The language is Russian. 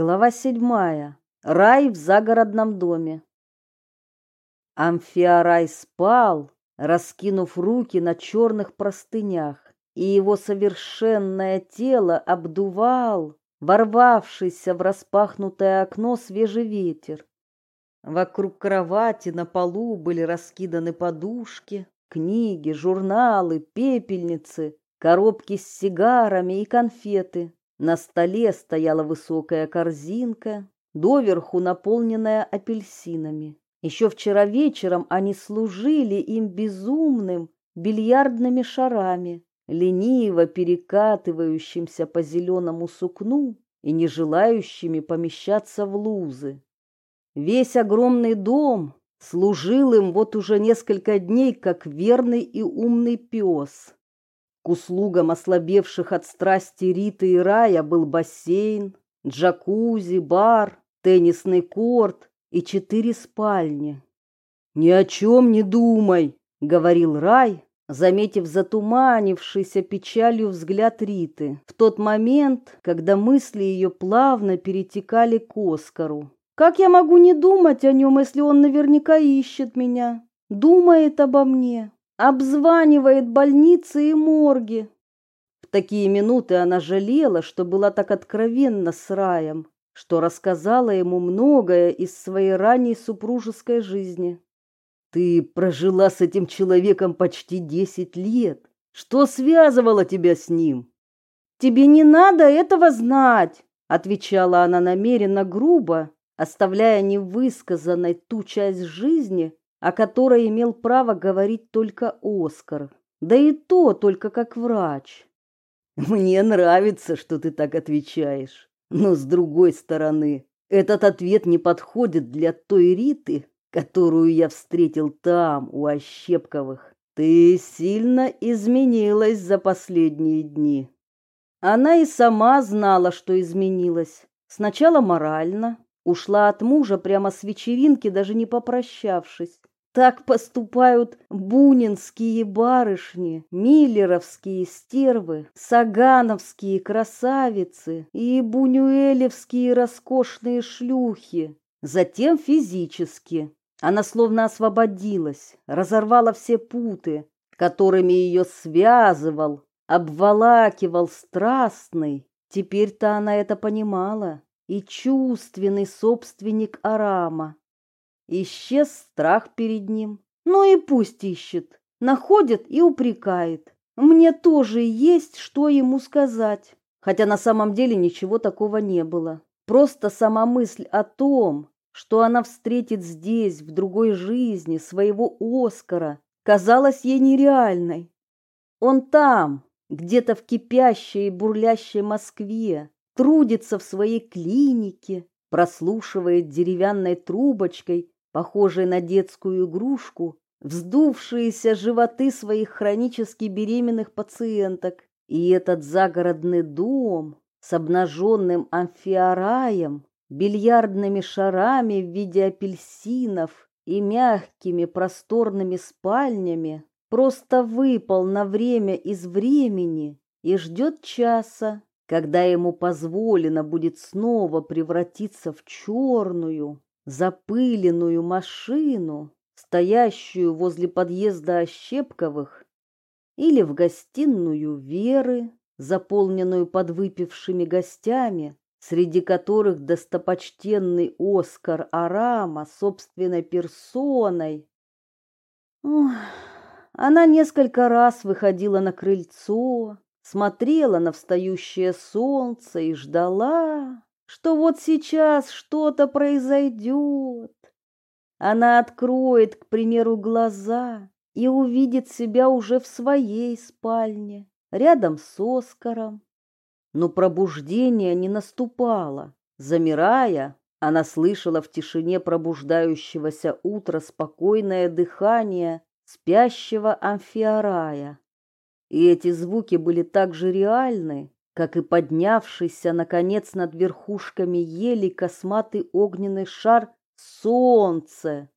Глава седьмая. Рай в загородном доме. Амфиарай спал, раскинув руки на черных простынях, и его совершенное тело обдувал ворвавшийся в распахнутое окно свежий ветер. Вокруг кровати на полу были раскиданы подушки, книги, журналы, пепельницы, коробки с сигарами и конфеты. На столе стояла высокая корзинка, доверху наполненная апельсинами. Еще вчера вечером они служили им безумным бильярдными шарами, лениво перекатывающимся по зеленому сукну и не желающими помещаться в лузы. Весь огромный дом служил им вот уже несколько дней как верный и умный пес. К услугам ослабевших от страсти Риты и Рая был бассейн, джакузи, бар, теннисный корт и четыре спальни. «Ни о чем не думай», — говорил Рай, заметив затуманившийся печалью взгляд Риты в тот момент, когда мысли ее плавно перетекали к Оскару. «Как я могу не думать о нем, если он наверняка ищет меня, думает обо мне?» Обзванивает больницы и морги. В такие минуты она жалела, что была так откровенна с Раем, что рассказала ему многое из своей ранней супружеской жизни. Ты прожила с этим человеком почти десять лет. Что связывало тебя с ним? Тебе не надо этого знать, отвечала она намеренно грубо, оставляя невысказанной ту часть жизни, о которой имел право говорить только Оскар, да и то только как врач. Мне нравится, что ты так отвечаешь, но с другой стороны, этот ответ не подходит для той Риты, которую я встретил там, у Ощепковых. Ты сильно изменилась за последние дни. Она и сама знала, что изменилась. Сначала морально, ушла от мужа прямо с вечеринки, даже не попрощавшись. Так поступают бунинские барышни, миллеровские стервы, сагановские красавицы и бунюэлевские роскошные шлюхи. Затем физически. Она словно освободилась, разорвала все путы, которыми ее связывал, обволакивал страстный. Теперь-то она это понимала. И чувственный собственник Арама, Исчез страх перед ним. Ну и пусть ищет, находит и упрекает. Мне тоже есть, что ему сказать. Хотя на самом деле ничего такого не было. Просто сама мысль о том, что она встретит здесь, в другой жизни, своего Оскара, казалась ей нереальной. Он там, где-то в кипящей и бурлящей Москве, трудится в своей клинике, прослушивает деревянной трубочкой похожей на детскую игрушку, вздувшиеся животы своих хронически беременных пациенток. И этот загородный дом с обнаженным амфиараем, бильярдными шарами в виде апельсинов и мягкими просторными спальнями просто выпал на время из времени и ждет часа, когда ему позволено будет снова превратиться в черную, запыленную машину, стоящую возле подъезда Ощепковых, или в гостиную Веры, заполненную подвыпившими гостями, среди которых достопочтенный Оскар Арама собственной персоной. Ох, она несколько раз выходила на крыльцо, смотрела на встающее солнце и ждала, что вот сейчас что-то произойдет. Она откроет, к примеру, глаза и увидит себя уже в своей спальне, рядом с Оскаром. Но пробуждение не наступало. Замирая, она слышала в тишине пробуждающегося утра спокойное дыхание спящего амфиарая. И эти звуки были так же реальны, как и поднявшийся, наконец, над верхушками ели косматый огненный шар солнце.